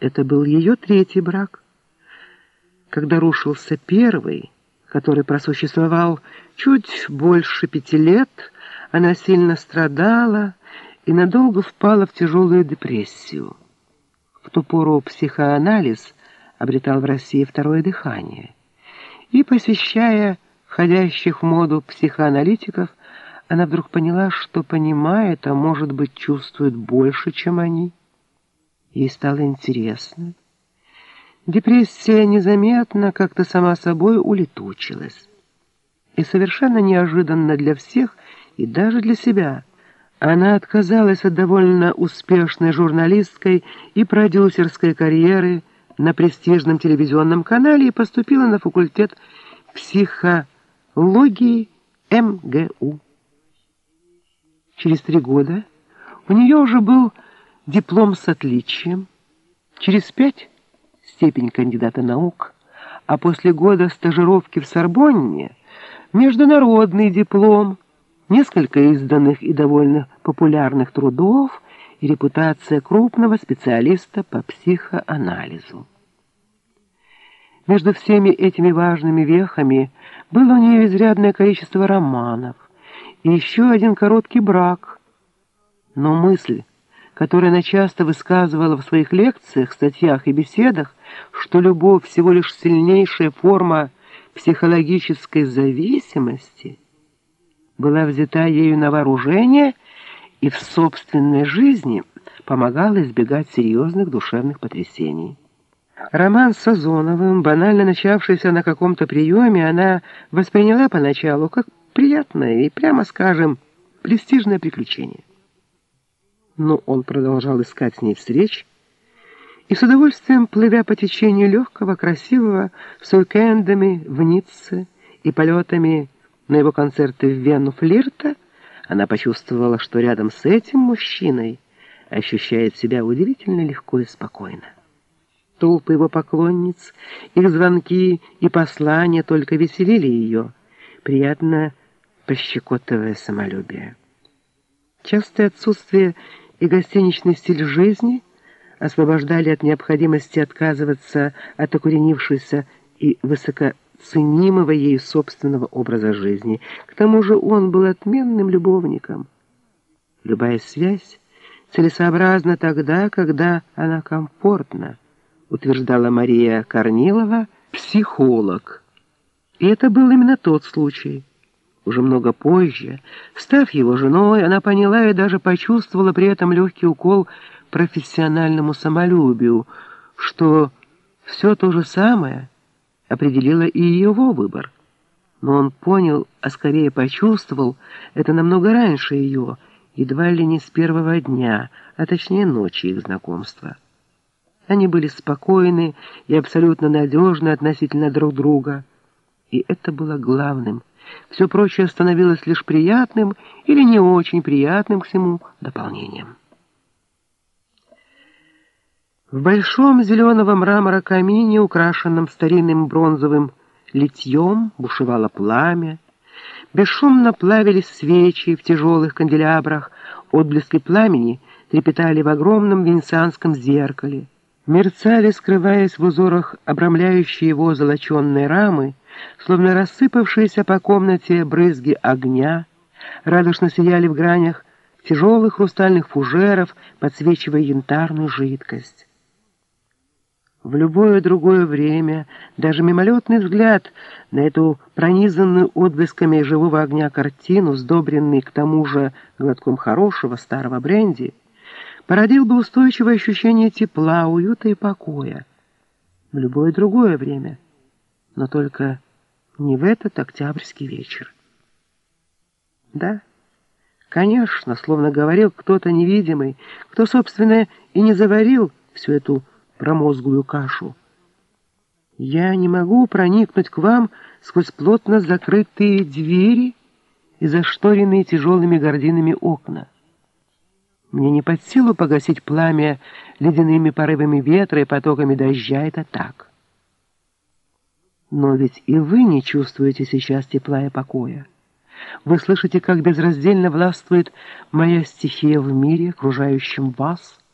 Это был ее третий брак. Когда рушился первый, который просуществовал чуть больше пяти лет, она сильно страдала и надолго впала в тяжелую депрессию. В ту пору психоанализ обретал в России второе дыхание. И, посещая входящих в моду психоаналитиков, она вдруг поняла, что понимает, а может быть чувствует больше, чем они. Ей стало интересно. Депрессия незаметно, как-то сама собой улетучилась. И совершенно неожиданно для всех и даже для себя она отказалась от довольно успешной журналистской и продюсерской карьеры на престижном телевизионном канале и поступила на факультет психологии МГУ. Через три года у нее уже был диплом с отличием, через пять – степень кандидата наук, а после года стажировки в Сорбонне – международный диплом, несколько изданных и довольно популярных трудов и репутация крупного специалиста по психоанализу. Между всеми этими важными вехами было у нее изрядное количество романов и еще один короткий брак. Но мысль которое она часто высказывала в своих лекциях, статьях и беседах, что любовь всего лишь сильнейшая форма психологической зависимости, была взята ею на вооружение и в собственной жизни помогала избегать серьезных душевных потрясений. Роман с Сазоновым, банально начавшийся на каком-то приеме, она восприняла поначалу как приятное и, прямо скажем, престижное приключение но он продолжал искать с ней встреч, и с удовольствием, плывя по течению легкого, красивого, с уикендами в Ницце и полетами на его концерты в Вену флирта, она почувствовала, что рядом с этим мужчиной ощущает себя удивительно легко и спокойно. Толпы его поклонниц, их звонки и послания только веселили ее, приятно пощекотывая самолюбие. Частое отсутствие и гостиничный стиль жизни освобождали от необходимости отказываться от укоренившейся и высокоценимого ею собственного образа жизни. К тому же он был отменным любовником. Любая связь целесообразна тогда, когда она комфортна, утверждала Мария Корнилова, психолог. И это был именно тот случай. Уже много позже, став его женой, она поняла и даже почувствовала при этом легкий укол профессиональному самолюбию, что все то же самое определило и его выбор. Но он понял, а скорее почувствовал, это намного раньше ее, едва ли не с первого дня, а точнее ночи их знакомства. Они были спокойны и абсолютно надежны относительно друг друга, и это было главным – все прочее становилось лишь приятным или не очень приятным к всему дополнением. В большом зеленого мрамора камине, украшенном старинным бронзовым литьем, бушевало пламя. Бесшумно плавились свечи в тяжелых канделябрах, отблески пламени трепетали в огромном венецианском зеркале. Мерцали, скрываясь в узорах обрамляющие его золоченные рамы, словно рассыпавшиеся по комнате брызги огня, радостно сияли в гранях тяжелых хрустальных фужеров, подсвечивая янтарную жидкость. В любое другое время даже мимолетный взгляд на эту пронизанную отблесками живого огня картину, сдобренный к тому же глотком хорошего старого бренди, породил бы устойчивое ощущение тепла, уюта и покоя. В любое другое время, но только не в этот октябрьский вечер. Да, конечно, словно говорил кто-то невидимый, кто, собственно, и не заварил всю эту промозглую кашу. Я не могу проникнуть к вам сквозь плотно закрытые двери и зашторенные тяжелыми гординами окна. Мне не под силу погасить пламя ледяными порывами ветра и потоками дождя, это так. Но ведь и вы не чувствуете сейчас тепла и покоя. Вы слышите, как безраздельно властвует моя стихия в мире, окружающем вас —